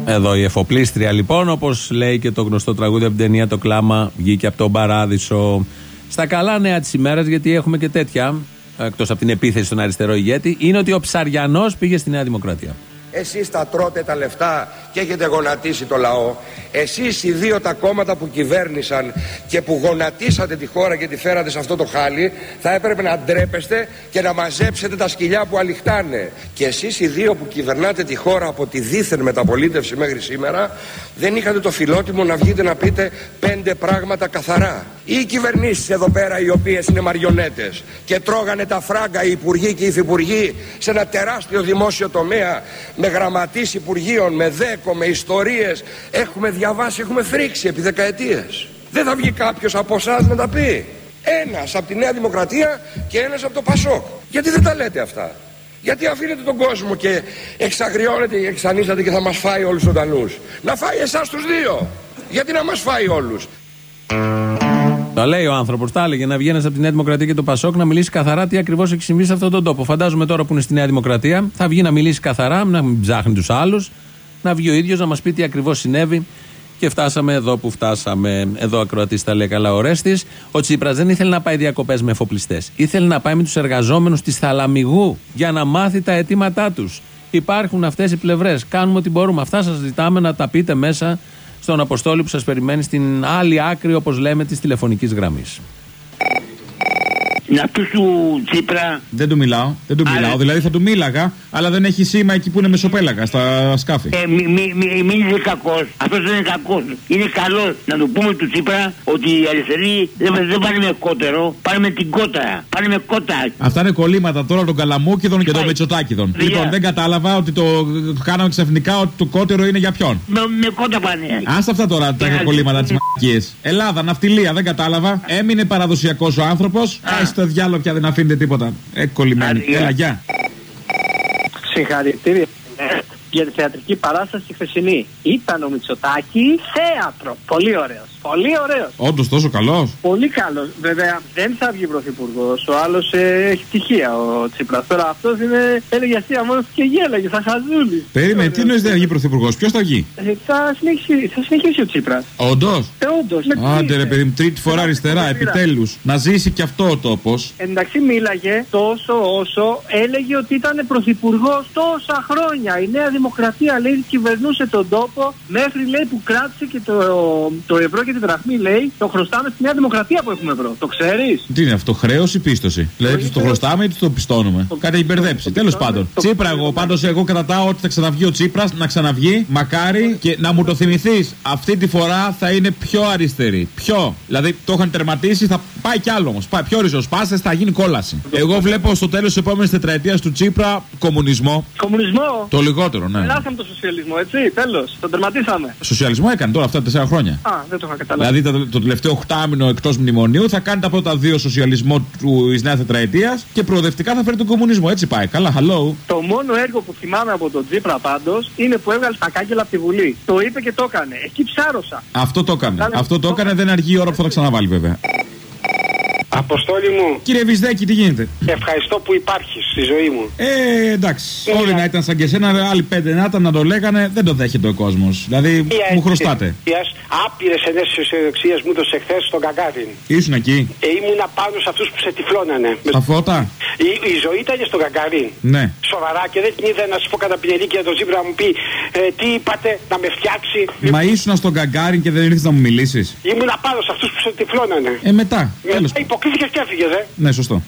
Εδώ η εφοπλίστρια λοιπόν, όπως λέει και το γνωστό τραγούδι από την ταινία Το κλάμα βγήκε από τον παράδεισο. Στα καλά νέα της ημέρας, γιατί έχουμε και τέτοια, εκτός από την επίθεση στον αριστερό ηγέτη, είναι ότι ο Ψαριανός πήγε στη Νέα Δημοκρατία. εσείς τα τρώτε τα λεφτά και έχετε γονατίσει το λαό. Εσείς οι δύο τα κόμματα που κυβέρνησαν και που γονατίσατε τη χώρα και τη φέρατε σε αυτό το χάλι θα έπρεπε να ντρέπεστε και να μαζέψετε τα σκυλιά που αληχτάνε. Και εσείς οι δύο που κυβερνάτε τη χώρα από τη δίθεν μεταπολίτευση μέχρι σήμερα δεν είχατε το φιλότιμο να βγείτε να πείτε πέντε πράγματα καθαρά. Ή οι κυβερνήσεις εδώ πέρα οι οποίες είναι μαριονέτες και τρώγανε τα φράγκα οι υπουργοί και οι υφυπουργοί σε ένα τεράστιο δημόσιο τομέα με γραμματείς υπουργείων, με δέκο, με ιστορίες έχουμε διαβάσει, έχουμε φρίξει επί δεκαετίες. Δεν θα βγει κάποιος από εσάς να τα πει. Ένας από τη Νέα Δημοκρατία και ένας από το Πασόκ. Γιατί δεν τα λέτε αυτά; Γιατί αφήνετε τον κόσμο και εξαγριώνετε και εξανίσατε και θα μας φάει όλους ζωντανούς; Να φάει εσάς τους δύο. Γιατί να μας φάει όλους; Τα λέει ο άνθρωπος, τα έλεγε να βγαίνεις από τη Νέα Δημοκρατία και το Πασόκ να μιλήσει καθαρά τι ακριβώς έχει συμβεί σε αυτόν τον τόπο. Φαντάζομαι τώρα που είναι στη Νέα Δημοκρατία θα βγει να μιλήσει καθαρά, να μην ψάχνει τους άλλους, να βγει ο ίδιος να μας πει τι ακριβώς συνέβη. Και φτάσαμε εδώ που φτάσαμε. Εδώ ακροατής τα λέει καλά ο Ρέστη. Ο Τσίπρας δεν ήθελε να πάει διακοπές με εφοπλιστές. Ήθελε να πάει με τους εργαζόμενους της Θαλαμιγού για να μάθει τα αιτήματά τους. Υπάρχουν αυτές οι πλευρές. Κάνουμε ό,τι μπορούμε. Αυτά σας ζητάμε να τα πείτε μέσα στον Αποστόλη που σας περιμένει στην άλλη άκρη, όπως λέμε, της τηλεφωνικής γραμμής. Να πεις του Τσίπρα. Δεν του μιλάω. Δεν του μιλάω. Δηλαδή θα του μίλαγα, αλλά δεν έχει σήμα εκεί που είναι μεσοπέλαγα στα σκάφη. Ε, μη, μη, μη, μην είσαι κακός. Αυτός δεν είναι κακός. Είναι καλός να του πούμε του Τσίπρα ότι οι αριστεροί δεν, δεν πάνε με κότερο, πάνε με την κότα. Πάνε με κότα. Αυτά είναι κολλήματα τώρα των Καλαμούκιδων και των Μετσοτάκιδων. Διά. Λοιπόν, δεν κατάλαβα ότι το κάναμε ξαφνικά ότι το κότερο είναι για ποιον. Με, με κότα πάνε. Άστα αυτά τώρα τα κολλήματα της μαγική. Ελλάδα, ναυτιλία, δεν κατάλαβα. Έμεινε παραδοσιακός ο άνθρωπος. Ε, στο διάλογο πια δεν αφήνεται τίποτα. Ε, κολλημένη. Έλα, γεια. Συγχαρητήρια ε, για τη θεατρική παράσταση χθεσινή. Ήταν ο Μητσοτάκης θέατρο. Πολύ ωραίος. Πολύ ωραίος. Όντως τόσο καλός. Πολύ καλός. Βέβαια δεν θα βγει πρωθυπουργός. Ο άλλος ε, έχει τυχεία ο Τσίπρας. Τώρα αυτός είναι. έλεγε αστεία μόνος του και γέλαγε. Θα χαζούλης. Περίμενε, τι εννοείς δεν θα βγει πρωθυπουργός, ποιος θα βγει; Ε, θα, συνεχίσει, θα συνεχίσει ο Τσίπρας. Όντως; Ε, όντως. Άντε ρε παιδί μου, τρίτη φορά αριστερά, επιτέλους. Να ζήσει και αυτό ο τόπος. Εντάξει, μίλαγε τόσο όσο έλεγε ότι ήταν πρωθυπουργός τόσα χρόνια. Η Νέα Δημοκρατία λέει κυβερνούσε τον τόπο μέχρι λέει που κράτησε και το, το ευρώ και την δραχμή λέει το χρωστάμε στη Νέα Δημοκρατία που έχουμε ευρώ. Το ξέρεις. Τι είναι αυτό, χρέος ή πίστοση; Δηλαδή, του το χρωστάμε ή του το πιστώνουμε; Κάτι έχει μπερδέψει. Τέλος πάντων. Τσίπρα, εγώ πάντως εγώ κρατάω ότι θα ξαναβγεί ο Τσίπρας, να ξαναβγεί, μακάρι και να μου το θυμηθείς. Αυτή τη φορά θα είναι πιο αριστερή. Πιο. Δηλαδή το είχαν τερματίσει, θα πάει κι άλλο όμως. Πάει πιο ριζοσπάστε, θα γίνει κόλαση. Εγώ βλέπω στο τέλος της επόμενης τετραετίας του Τσίπρα κομμουνισμό. Κομμουνισμό. Το λιγότερο, ναι. Περάσαμε το σοσιαλισμό, έτσι. Τέλος. Τον τερματίσαμε. Σοσιαλισμό έκανε τώρα αυτά τα τέσσερα χρόνια. Α, δεν το είχα καταλάβει. Δηλαδή το, το τελευταίο οχτάμινο εκτός μνημονίου θα κάνει τα πρώτα δύο σοσιαλισμό τη νέα τετραετίας και προοδευτικά θα φέρει τον κομμουνισμό. Έτσι πάει. Καλά, hello. Το μόνο έργο που θυμάμαι από τον Τζίπρα πάντως είναι που έβγαλε τα κάγκελα από τη Βουλή. Το είπε και το έκανε. Εκεί ψάρωσα. Αυτό το έκανε. Αυτό το έκανε, δεν αργεί η ώρα που θα τα ξαναβάλει βέβαια. Αποστόλη μου. Κύριε Βυσδέκη, τι γίνεται; Ευχαριστώ που υπάρχεις στη ζωή μου. Ε, εντάξει. Όλοι να ήταν σαν και εσένα, άλλοι πέντε να ήταν να το λέγανε, δεν το δέχεται ο κόσμος. Δηλαδή, μου χρωστάτε. Άπειρες ενέσεις αισιοδοξίας μου έδωσε χθες στον Καγκάριν. Ήσουν εκεί. Ε, ήμουν πάνω σε αυτούς που σε τυφλώνανε. Στα φώτα; Η, η ζωή ήταν στον Καγκαρίν. Ναι. Σοβαρά και δεν την είδα να σου πω κατά πινελή και τον Τζίπρα να μου πει ε, τι είπατε, να με φτιάξει. Μα ήσουν στον Καγκάριν και δεν ήρθες να μου μιλήσεις. Ήμουν πάνω σε αυτούς που σε τυφλώνανε. Ε, μετά. Τέλος. Μετά υποκρίθηκε και έφυγε, ε. Ναι, σωστό.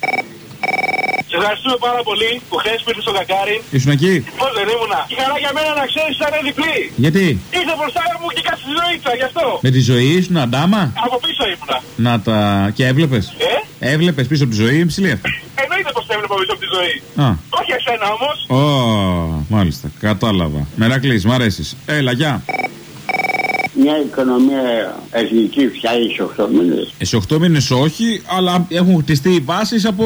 Σε ευχαριστούμε πάρα πολύ που χθες πήρε στον Καγκάριν. Ήσουν εκεί; Πώ δεν ήμουνα. Και καλά για μένα να ξέρεις ήταν διπλή. Γιατί; Ήρθε μπροστά μου και κάτσε τη ζωή του, γι' αυτό. Με τη ζωή ήσουν αντάμα. Από πίσω ήμουνα. Να τα. και έβλεπες; Ε; Έβλεπες πίσω από τη ζωή, ψηλή αυτή. Εννοείται πως έβλεπα πίσω από τη ζωή. Α. Όχι εσένα όμως. Ω, μάλιστα. Κατάλαβα. Μερακλής, μ' αρέσεις. Έλα, γεια. Μια οικονομία εθνική φτιάχνει σε 8 μήνες. Ε, σε 8 μήνες όχι, αλλά έχουν χτιστεί οι βάσεις από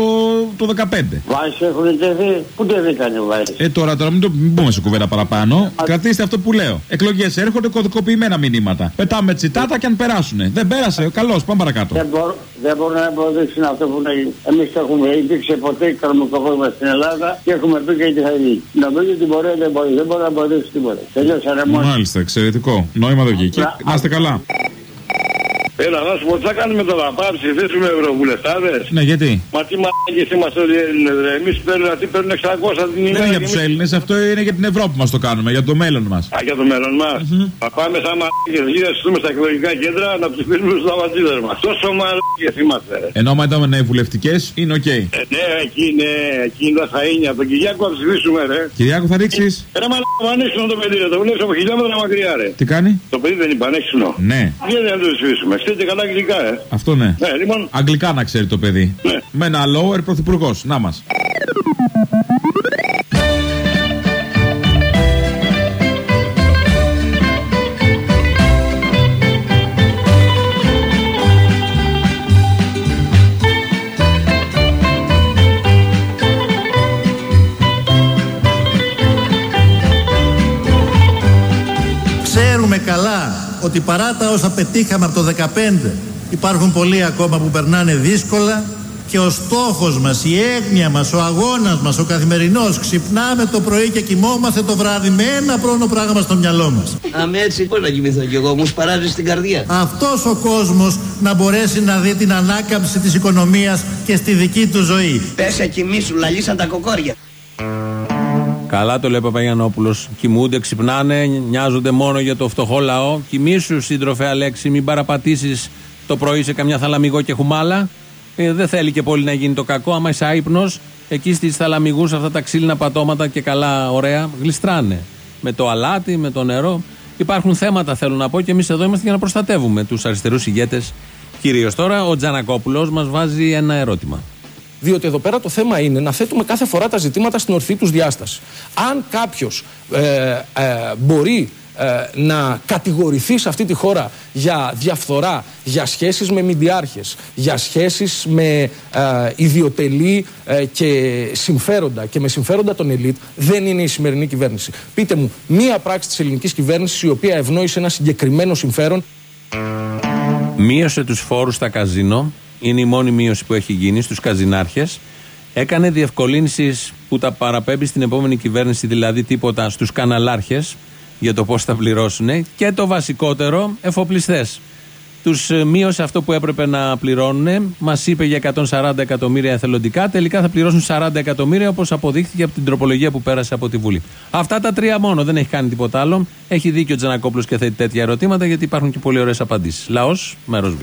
το 15. Βάσεις έχουν τεθεί. Πού τεθήκαν οι βάσεις; Ε, τώρα, τώρα μην, το, μην πούμε σε κουβέντα παραπάνω. Κρατήστε αυτό που λέω. Εκλογές έρχονται κωδικοποιημένα μηνύματα. Πετάμε τσιτάτα και αν περάσουν. Δεν πέρασε. Καλώς, πάμε παρακάτω. Δεν, μπορώ, δεν μπορούν να εμποδίσουν αυτό που να γίνει. Εμείς το έχουμε υπήρξε ποτέ οικονομικό στην Ελλάδα και έχουμε πει και τι θα γίνει. Νομίζω ότι μπορεί δεν μπορεί. Δεν μπορεί να εμποδίσει τίποτα. Τελειώσανε μόνο. Μάλιστα, εξαιρετικό. Νόημα δεν βγήκε. Να είστε καλά. Έλα, να σου πω, τι θα κάνουμε τώρα, πάμε ψηφίσουμε ευρωβουλευτάδες; Ναι, γιατί; Μα τι μαλάκες είμαστε όλοι οι Έλληνες, ρε. Εμείς παίρνουν, αυτοί παίρνουν 600 την ημέρα. Δεν είναι για και τους εμείς- Έλληνες, αυτό είναι για την Ευρώπη μας το κάνουμε, για το μέλλον μας. Α, για το μέλλον μας. Θα πάμε σαν μαλάκες γύρω στούμε στα εκλογικά κέντρα να ψηφίσουμε στους αβατζίδες μας. Τόσο μαλάκες είμαστε, ρε. Ενώ άμα ήταν βουλευτικές, είναι οκ. Ε, ναι, εκεί είναι, εκεί είναι τα φαΐνια. Τον Κυριάκο θα ψηφίσουμε, ρε. Κυριάκο θα ρίξεις; Ρε μαλάκα, ανέξινο το παιδί, ρε. Το βλέπεις από χιλιόμετρα μακριά, ρε. Τι κάνει; Το παιδί δεν είπα, ανέξινο. Ναι, Γιατί δεν το ψηφίσουμε. Ξέρετε καλά αγγλικά, ε. αυτό ναι. Ναι, λοιπόν. Αγγλικά να ξέρει το παιδί. Ναι. Με ένα lower πρωθυπουργός. Να μας. Ότι παρά τα όσα πετύχαμε από το 2015 υπάρχουν πολλοί ακόμα που περνάνε δύσκολα και ο στόχος μας, η έγνοια μας, ο αγώνας μας, ο καθημερινός ξυπνάμε το πρωί και κοιμόμαστε το βράδυ με ένα πρόνο πράγμα στο μυαλό μας. Αμέ έτσι πώς να κοιμηθώ κι εγώ, μου σπαράζει στην καρδιά. Αυτός ο κόσμος να μπορέσει να δει την ανάκαμψη της οικονομίας και στη δική του ζωή. Πέσε κοιμήσου, λαλήσαν τα κοκόρια. Καλά το λέει ο Παπαγιανόπουλος. Κοιμούνται, ξυπνάνε, νοιάζονται μόνο για το φτωχό λαό. Κοιμήσου, σύντροφε Αλέξη, μην παραπατήσεις το πρωί σε καμιά θαλαμιγό και χουμάλα. Ε, δεν θέλει και πολύ να γίνει το κακό. Άμα είσαι άϊπνος, εκεί στις θαλαμιγούς αυτά τα ξύλινα πατώματα και καλά, ωραία, γλιστράνε. Με το αλάτι, με το νερό. Υπάρχουν θέματα, θέλω να πω, και εμείς εδώ είμαστε για να προστατεύουμε τους αριστερούς ηγέτες. Κυρίως τώρα, ο Τζανακόπουλος μας βάζει ένα ερώτημα. Διότι εδώ πέρα το θέμα είναι να θέτουμε κάθε φορά τα ζητήματα στην ορθή τους διάστασης. Αν κάποιος ε, ε, μπορεί ε, να κατηγορηθεί σε αυτή τη χώρα για διαφθορά, για σχέσεις με μηντιάρχες, για σχέσεις με ε, ιδιωτελή ε, και συμφέροντα και με συμφέροντα των ελίτ, δεν είναι η σημερινή κυβέρνηση. Πείτε μου, μία πράξη της ελληνικής κυβέρνησης η οποία ευνόησε ένα συγκεκριμένο συμφέρον Μείωσε τους φόρους στα καζίνο. Είναι η μόνη μείωση που έχει γίνει στους καζινάρχες. Έκανε διευκολύνσεις που τα παραπέμπει στην επόμενη κυβέρνηση, δηλαδή τίποτα στους καναλάρχες για το πώς θα πληρώσουν. Και το βασικότερο, εφοπλιστές. Τους μείωσε αυτό που έπρεπε να πληρώνουν. Μας είπε για 140 εκατομμύρια εθελοντικά. Τελικά θα πληρώσουν 40 εκατομμύρια, όπως αποδείχθηκε από την τροπολογία που πέρασε από τη Βουλή. Αυτά τα τρία μόνο. Δεν έχει κάνει τίποτα άλλο. Έχει δίκιο ο Τζανακόπουλος και θέτει τέτοια ερωτήματα, γιατί υπάρχουν και πολύ ωραίες απαντήσεις. Λαός, μέρος Β.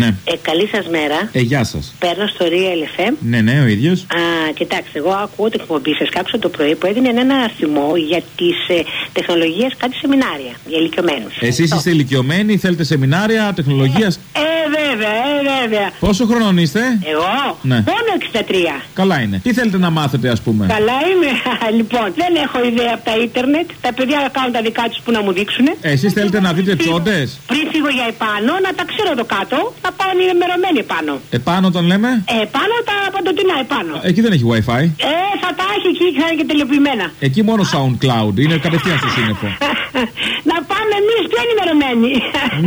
Ναι. Ε, καλή σας μέρα. Ε, γεια σας. Παίρνω στο Real FM. Ναι, ναι, ο ίδιος. Α, κοιτάξτε, εγώ ακούω την εκπομπή σας κάπου το πρωί που έδινε ένα αριθμό για τις ε, τεχνολογίες, κάτι σεμινάρια για ηλικιωμένους. Εσείς είστε ηλικιωμένοι, θέλετε σεμινάρια τεχνολογίας; Ε, βέβαια, ε, βέβαια. Πόσο χρονών είστε, Εγώ, Ναι. μόνο 63. Καλά είναι. Τι θέλετε να μάθετε, ας πούμε; Καλά είμαι. λοιπόν, δεν έχω ιδέα από τα ίντερνετ. Τα παιδιά κάνουν τα δικά τους που να μου δείξουν. Εσείς θέλετε να δείτε τσόντες; Πριν φύγω για επάνω, να τα ξέρω το κάτω, να πάω ενημερωμένοι επάνω. Επάνω τον λέμε; Ε, πάνω τα παντοτινά επάνω. Εκεί δεν έχει WiFi. Ε, θα τα έχει εκεί, θα είναι και τελειοποιημένα. Εκεί μόνο SoundCloud. Είναι κατευθείαν στο σύννεφο. να πάμε εμείς πιο ενημερωμένοι;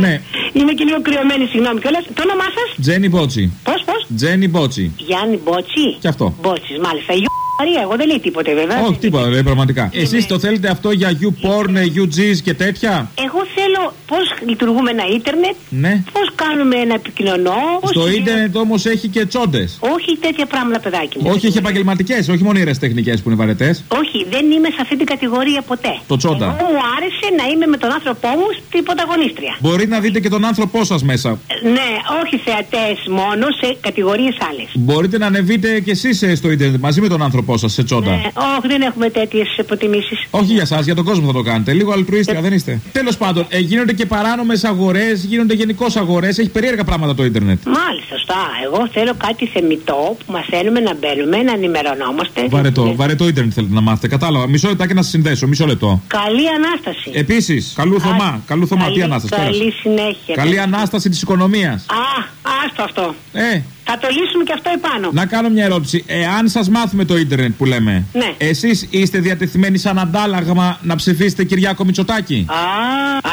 ναι. Είμαι και λίγο κρυωμένη, συγγνώμη κιόλας. Το όνομά σας, Τζένι Μπότσι. πώς, πώς; Τζένι Μπότσι. Γιάννη Μπότσι. Και αυτό. Μπότσι, μάλιστα. Γιου Μαρία, εγώ δεν λέει τίποτε βέβαια. Όχι, τίποτα, λέει πραγματικά. Εσείς το θέλετε αυτό για YouPorn, UGs και τέτοια; Εγώ θέλω πώς λειτουργούμε ένα ίντερνετ, Ναι. πώς κάνουμε να επικοινωνώ. πώς Στο είναι- ίντερνετ όμως έχει και τσόντες. Όχι τέτοια πράγματα, παιδάκι μου. Όχι, έχει επαγγελματικές, όχι μόνο τεχνικές που είναι βαρετές. Όχι, δεν είμαι σε αυτή την κατηγορία ποτέ. Το τσόντα. Εγώ μου άρεσε να είμαι με τον άνθρωπό μου στην πρωταγωνίστρια. Μπορείτε να δείτε και τον άνθρωπό σας μέσα. Ε, Ναι, όχι θεατές μόνο, σε κατηγορίες άλλες. Μπορείτε να ανεβείτε κι εσείς στο ίντερνετ μαζί με τον άνθρωπό σα σε τσόντα. Ναι, όχι, δεν έχουμε τέτοιες υποτιμήσεις. Όχι για εσά, για τον κόσμο θα το κάνετε. Λίγο αλτρουίστρια, δεν είστε. Τέλος πάντων, ε, γίνονται και παράνομες αγορές, γίνονται γενικώς αγορές. Έχει περίεργα πράγματα το ίντερνετ. Μάλιστα, σωστά. Εγώ θέλω κάτι θεμητό που μαθαίνουμε να μπαίνουμε, να ενημερωνόμαστε. Βαρετό, βαρετό ίντερνετ θέλετε να μάθετε. Κατάλαβα. Μισό λεπτάκι να σας συνδέσω, μισό λεπτό. Καλή ανάσταση. Επίσης, καλού Θωμά. Καλού Θωμά, τι καλή- ανάσταση. Καλή πέρασε. συνέχεια. Καλή ανάσταση της οικονομίας. Α, άστο αυτό. Ε, Θα το λύσουμε και αυτό επάνω. Να κάνω μια ερώτηση. Εάν σας μάθουμε το ίντερνετ που λέμε, Ναι. εσείς είστε διατεθειμένοι σαν αντάλλαγμα να ψηφίσετε Κυριάκο Μητσοτάκη; Α,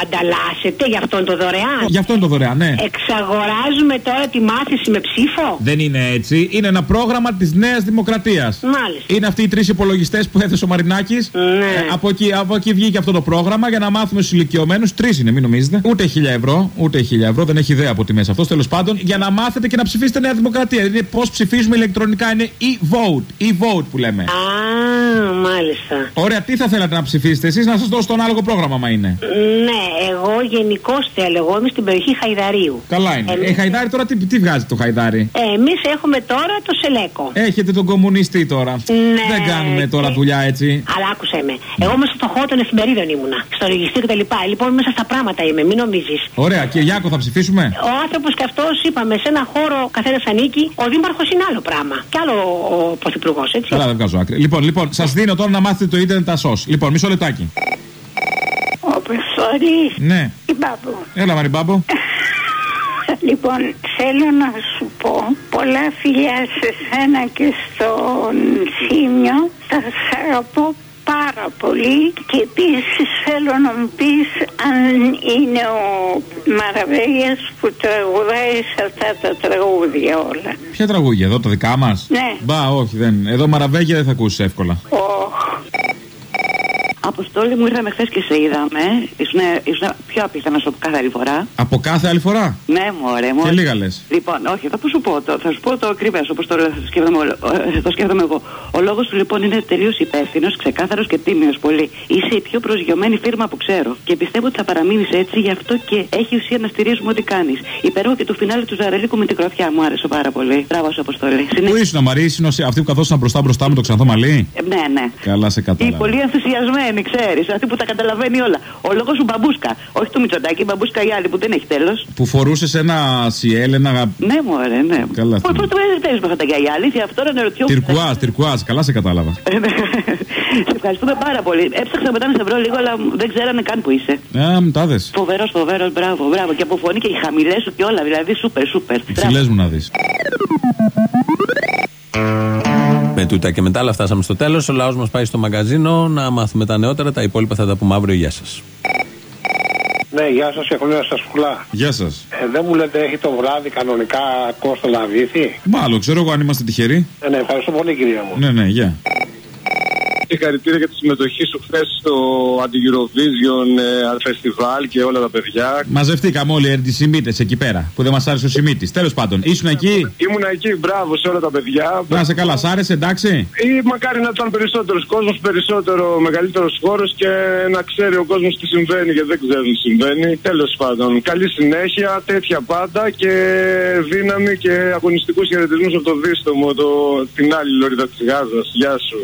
ανταλλάσσετε γι' αυτόν το δωρεάν. Γι' αυτό είναι το δωρεάν, ναι. Εξαγοράζουμε τώρα τη μάθηση με ψήφο; Δεν είναι έτσι. Είναι ένα πρόγραμμα της Νέας Δημοκρατίας. Μάλιστα. Είναι αυτοί οι τρεις υπολογιστές που έθεσε ο Μαρινάκης. Ναι. από, εκεί, από εκεί βγήκε αυτό το πρόγραμμα για να μάθουμε στους ηλικιωμένους. Τρεις είναι, μην νομίζετε. Ούτε χίλια ευρώ. Ούτε χίλια ευρώ. Δεν έχει ιδέα από τιμέ αυτός. Τέλος πάντων, για να μάθετε και να ψηφίσετε Νέα Δημοκρατία. Είναι πώς ψηφίζουμε ηλεκτρονικά. Είναι e-vote. E-vote που λέμε. Α, μάλιστα. Ωραία, τι θα θέλατε να ψηφίσετε εσείς, να σας δώσω το ανάλογο πρόγραμμα, μα είναι. Ναι, εγώ γενικώ θέλω. Εγώ είμαι στην περιοχή Χαϊδαρίου. Καλά είναι. Εμείς- Ε, Χαϊδάρι τώρα τι, τι βγάζει το Χαϊδάρι; Ε, Εμείς έχουμε τώρα το Σελέκο. Έχετε τον κομμουνιστή τώρα. Ναι. Δεν κάνουμε τώρα δουλειά έτσι. Αλλά άκουσε με. Εγώ μέσα στο χώρο των εφημερίδων ήμουνα. Στο λογιστή κτλ. Λοιπόν, μέσα στα πράγματα είμαι, μην νομίζεις. Ωραία, Κυριάκο θα ψηφίσουμε; Ο άνθρωπος και αυτός είπαμε, σε ένα χώρο καθένας ανήκει. Ο δήμαρχος είναι άλλο πράγμα. Κι άλλο ο πρωθυπουργός, έτσι. Καλά, δεν βγάζω άκρη. Λοιπόν, λοιπόν, σας δίνω τώρα να μάθετε το ίντερνετ τα σως. Λοιπόν, μισό λεπτάκι. Ο Πεσόρη. Ναι. Η Μπάμπου. Έλα, Μαριμπάμπο. Λοιπόν, θέλω να σου πω πολλά φιλιά σε σένα και στον Σίμιο. Θα σε αγαπώ πάρα πολύ και επίσης θέλω να μου πεις αν είναι ο Μαραβέγιας που τραγουδάει σε αυτά τα τραγούδια όλα. Ποια τραγούδια εδώ, τα δικά μας; Ναι. Μπα, όχι, δεν. Εδώ μαραβέγια δεν θα ακούσεις εύκολα. Αποστόλη μου ήρθαμε χθες και σε είδαμε. Ήσουν, ήσουν πιο απίθανο από κάθε άλλη φορά. Από κάθε άλλη φορά; Ναι, μωρέ, μωρέ. Και λίγα λες. Λοιπόν, όχι, θα σου πω το, θα σου πω το ακριβές όπως το, σκέφτομαι, όλο- ε, το σκέφτομαι εγώ. Ο λόγος του λοιπόν είναι τελείως υπεύθυνος, ξεκάθαρος και τίμιος πολύ. Είσαι η πιο προσγειωμένη φίρμα που ξέρω. Και πιστεύω ότι θα παραμείνεις έτσι, γι' αυτό και έχει ουσία να στηρίζουμε ό,τι κάνεις. Υπερώ και το φινάλε του Ζαρελίκου με την κροφιά μου άρεσε πάρα πολύ. Μπράβο, σου, Αποστόλη. Πού ήσουν, Μαρή, ήσουν αυτή που καθόσαν μπροστά μπροστά με το ξανθό μαλλί; Ε, ναι, ναι. Καλά, σε Η κατάλαβα. πολύ ενθουσιασμένη, ξέρεις. Αυτή που τα καταλαβαίνει όλα. Ο λόγος σου μπαμπούσκα. Όχι του Μητσοτάκη, η μπαμπούσκα η άλλη που δεν έχει τέλος. Που φορούσες ένα σιέλ, ένα. Ναι, μωρέ, ναι. Καλά. Πώ το παίζει με αυτά τα γυαλιά, αλήθεια, αυτό να ρωτιό. Τυρκουάζ, τυρκουάζ, καλά σε κατάλαβα. Σε ευχαριστούμε πάρα πολύ. Έψαξα μετά να σε βρω λίγο, αλλά δεν ξέρανε καν που είσαι. Α, μου τα δες. Φοβερός, φοβερός, μπράβο, μπράβο. Και από φωνή και οι χαμηλές σου και όλα, δηλαδή σούπερ, σούπερ. Ψηλέ μου να δεις. Με τούτα και μετά, αλλά φτάσαμε στο τέλος. Ο λαός μας πάει στο μαγκαζίνο να μάθουμε τα νεότερα. Τα υπόλοιπα θα τα πούμε αύριο. Γεια σας. Ναι, γεια σας, έχω μια σα πουλά. Γεια σας. Ε, δεν μου λέτε, έχει το βράδυ κανονικά Κώστα Λαβήθη. Μάλλον, ξέρω εγώ αν είμαστε τυχεροί. Ε, ναι, ευχαριστώ πολύ, κυρία μου. Ναι, ναι, γεια. Συγχαρητήρια για τη συμμετοχή σου χθες στο Anti-Eurovision ε, Festival και όλα τα παιδιά. Μαζευτήκαμε όλοι οι αντισημίτε εκεί πέρα που δεν μας άρεσε ο Σιμίτης. Τέλος πάντων, ήσουν εκεί; Ήμουν εκεί, μπράβο σε όλα τα παιδιά. Να σε καλά, σ' άρεσε, εντάξει; Ή μακάρι να ήταν περισσότερος κόσμος, περισσότερο μεγαλύτερος χώρος και να ξέρει ο κόσμος τι συμβαίνει γιατί δεν ξέρουν τι συμβαίνει. Τέλος πάντων, καλή συνέχεια, τέτοια πάντα και δύναμη και αγωνιστικούς χαιρετισμούς από το δίστομο, το, την άλλη λωρίδα της Γάζας. Γεια σου.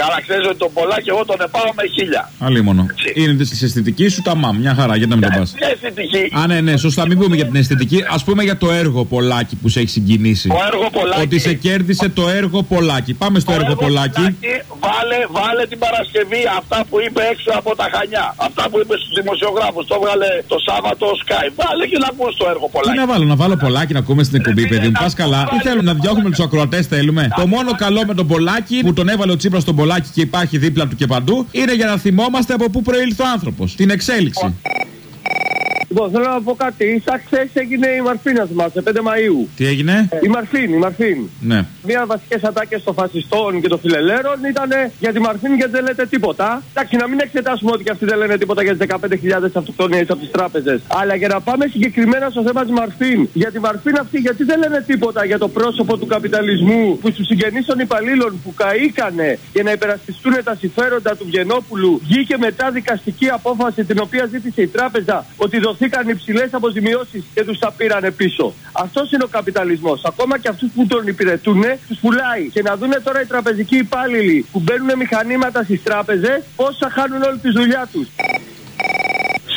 Καλά, ξέρεις ότι τον πολλά και εγώ τον επάω με χίλια. Αλίμονο. Είναι τη αισθητικής σου τα μαμ. Μια χαρά, γιατί να μην το πας. Μια αισθητική. Α, ναι, ναι, σωστά. Μην πούμε για την αισθητική. Α πούμε για το έργο Πολάκη που σε έχει συγκινήσει. Το έργο Πολάκη. Ότι σε κέρδισε το έργο Πολάκη. Πάμε στο έργο Πολάκη. Βάλε, βάλε την Παρασκευή αυτά που είπε έξω από τα Χανιά. Αυτά που είπε στους δημοσιογράφους. Το έβγαλε το Σάββατο ο Sky. Βάλε και να ακούς το έργο Τι Πολάκη. να βάλω, να βάλω Πολάκη να ακούμε στην εκπομπή, παιδί μου. Πας καλά. Τι θέλουμε να διώχνουμε τους ακροατές, θέλουμε. Το μόνο καλό με τον Πολάκη που τον έβαλε ο Τσίπρας στον Πολάκη και υπάρχει δίπλα του και παντού είναι για να θυμόμαστε από πού προήλθε ο άνθρωπος. Την εξέλιξη. Λοιπόν, θέλω να πω κάτι. Σαν χθες έγινε η Μαρφίνας μας, 5 Μαου. Τι έγινε; Η Μαρφίν, η Μαρφίν. Ναι. Μία βασικές ατάκες των φασιστών και των φιλελέρων ήταν για τη Μαρφίν γιατί δεν λέτε τίποτα. Εντάξει, να μην εξετάσουμε ότι και αυτοί δεν λένε τίποτα για τις 15.000 αυτοκτονίες από τις τράπεζες. Αλλά για να πάμε συγκεκριμένα στο θέμα της Μαρφίν. Για τη Μαρφίν αυτή, γιατί δεν λένε τίποτα για το πρόσωπο του καπιταλισμού που στους συγγενείς των υπαλλήλων που καήκανε για να υπερασπιστούν τα συμφέροντα του Βγενόπουλου βγήκε μετά δικαστική απόφαση την οποία ζήτησε η τράπεζα ότι δοθήκαν υψηλές αποζημιώσεις και τους τα πήρανε πίσω. Αυτός είναι ο καπιταλισμός. Ακόμα και αυτούς που τον υπηρετούν, τους πουλάει. Και να δούνε τώρα οι τραπεζικοί υπάλληλοι που μπαίνουν μηχανήματα στις τράπεζες, πόσα χάνουν όλη τη δουλειά τους.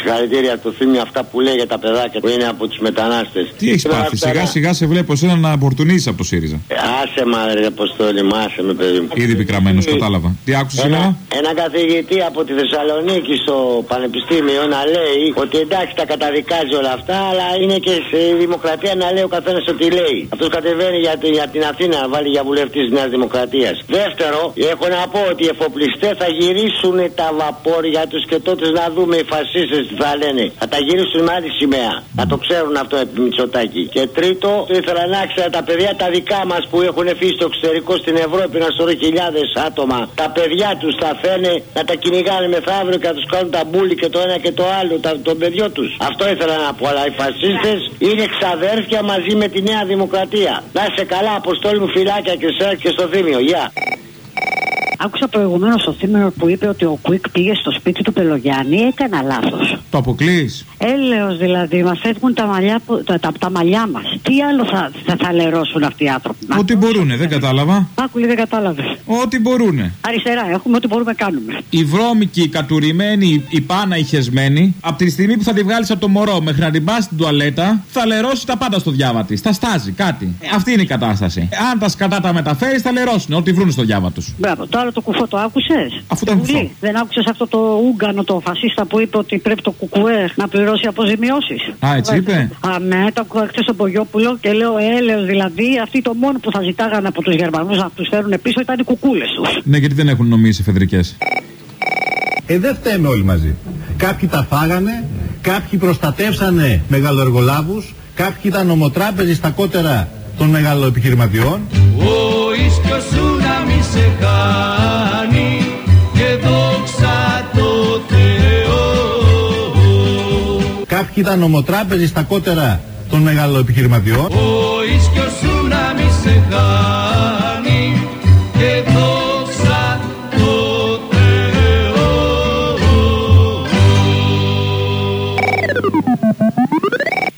Συγχαρητήρια του θύμιο αυτά που λέει για τα παιδάκια που είναι από τους μετανάστες. Τι έχεις πάθει, σιγά σιγά σε βλέπω εσένα να απορτουνίζει από το ΣΥΡΙΖΑ. Άσε μα ρε Αποστόλη, μου άσε με παιδί μου. Ήδη πικραμένος, κατάλαβα. Τι άκουσες σήμερα; Ένα, ένα καθηγητή από τη Θεσσαλονίκη στο Πανεπιστήμιο να λέει ότι εντάξει τα καταδικάζει όλα αυτά, αλλά είναι και σε δημοκρατία να λέει ο καθένας ό,τι λέει. Αυτός κατεβαίνει για, την- για την Αθήνα να βάλει για βουλευτής της Νέας Δημοκρατίας. Δεύτερο, έχω να πω ότι οι εφοπλιστές θα γυρίσουν τα βαπόρια τους και τότε να δούμε οι φασίστες τι θα λένε. Θα τα γυρίσουν με άλλη σημαία. Να το ξέρουν αυτό επί Μητσοτάκη. Και τρίτο, ήθελα να ξέρω τα παιδιά τα δικά μας που έχουν φύγει στο εξωτερικό στην Ευρώπη να σωρό χιλιάδες άτομα. Τα παιδιά τους θα φαίνε να τα κυνηγάνε μεθαύριο και να τους κάνουν τα μπούλι και το ένα και το άλλο, τα, τον παιδιό τους. Αυτό ήθελα να πω. Αλλά οι φασίστες είναι ξαδέρφια μαζί με τη Νέα Δημοκρατία. Να είσαι καλά, Αποστόλη μου, φυλάκια και σε και στο θύμιο. Γεια. Άκουσα προηγουμένως το θύμιο που είπε ότι ο Κουίκ πήγε στο σπίτι του Πελογιάννη. Έκανα λάθος. Το αποκλείς; Έλεος δηλαδή, μας φεύγουν τα μαλλιά, που- τα, τα, τα μαλλιά μας. Τι άλλο θα, θα, θα λερώσουν αυτοί οι άνθρωποι. Ό,τι μπορούνε, δεν κατάλαβα. Άκουλη δεν κατάλαβες. Ό,τι μπορούνε. Αριστερά, έχουμε ό,τι μπορούμε να κάνουμε. Η βρώμικη, η κατουρημένη, η πάνα, η χεσμένη, από τη στιγμή που θα τη βγάλεις από το μωρό μέχρι να την πας στην τουαλέτα, θα λερώσει τα πάντα στο διάβα της. Θα στάζει κάτι. Αυτή είναι η κατάσταση. Αν τα σκατά τα μεταφέρεις, θα λερώσουν ό,τι βρουν στο διάβα τους. Μπράβο, το άλλο το κουφό το άκουσες; Αφού ήταν κουφό. Δεν άκουσες αυτό το Ούγκανο, το φασίστα που είπε ότι πρέπει το κουκουέ να πληρώσει αποζημιώσεις; Α, έτσι είπε. Α, ναι, το ακούω χθε στον Πογιόπουλο και λέω έλεος δηλαδή. Αυτοί το μόνο που θα ζητάγανε από τους Γερμανούς να τους φέρουν πίσω ήταν οι κουκούλες τους. Ναι, γιατί δεν έχουν νομίσει εφεδρικέ. Ε, δεν φταίμε όλοι μαζί. Κάποιοι τα φάγανε, κάποιοι προστατεύσανε μεγαλοεργολάβους, κάποιοι ήταν ομοτράπεζοι στα κότερα των μεγάλων επιχειρηματιών. Ο ίσκιος σου να μη σε κάνει και δόξα το Θεό. Κάποιοι ήταν ομοτράπεζοι στα κότερα των μεγάλων επιχειρηματιών. Ο ίσκιος σου να μη σε κάνει.